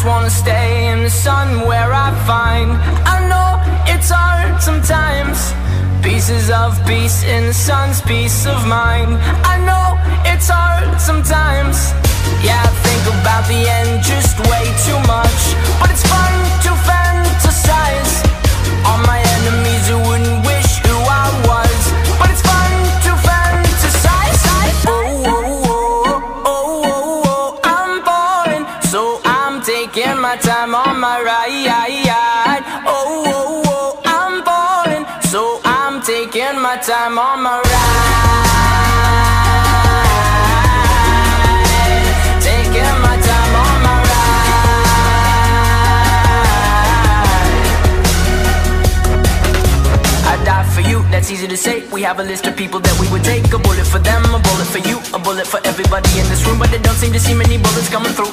in the sun where I find. I know it's hard sometimes. Pieces of peace in the sun's peace of mind. I know it's hard sometimes. Yeah, I think about the end my time on my ride. Oh, oh, oh, I'm falling So I'm taking my time on my ride. Taking my time on my ride. I die for you, that's easy to say. We have a list of people that we would take. A bullet for them, a bullet for you A bullet for everybody in this room. But they don't seem to see many bullets coming through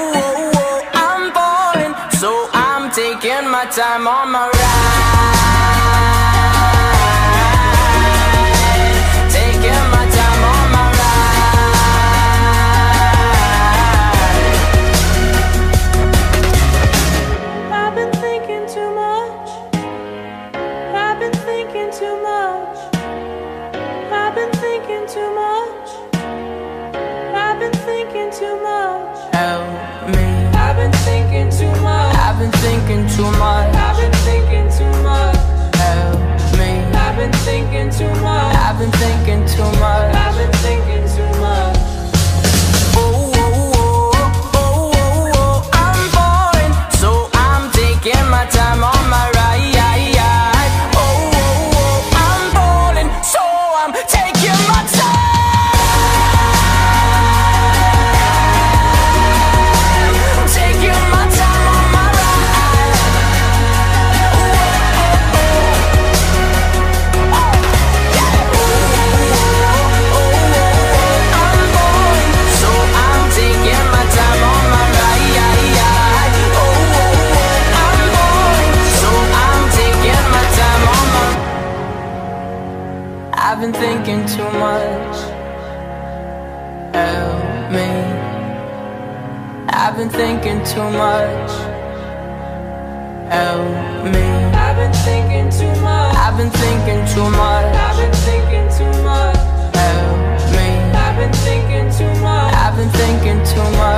taking my time on my ride been thinking too much I've been thinking too much. Help me. I've been thinking too much. Help me. I've been thinking too much. I've been thinking too much. I've been thinking too much. Help me. I've been thinking too much. I've been thinking too much.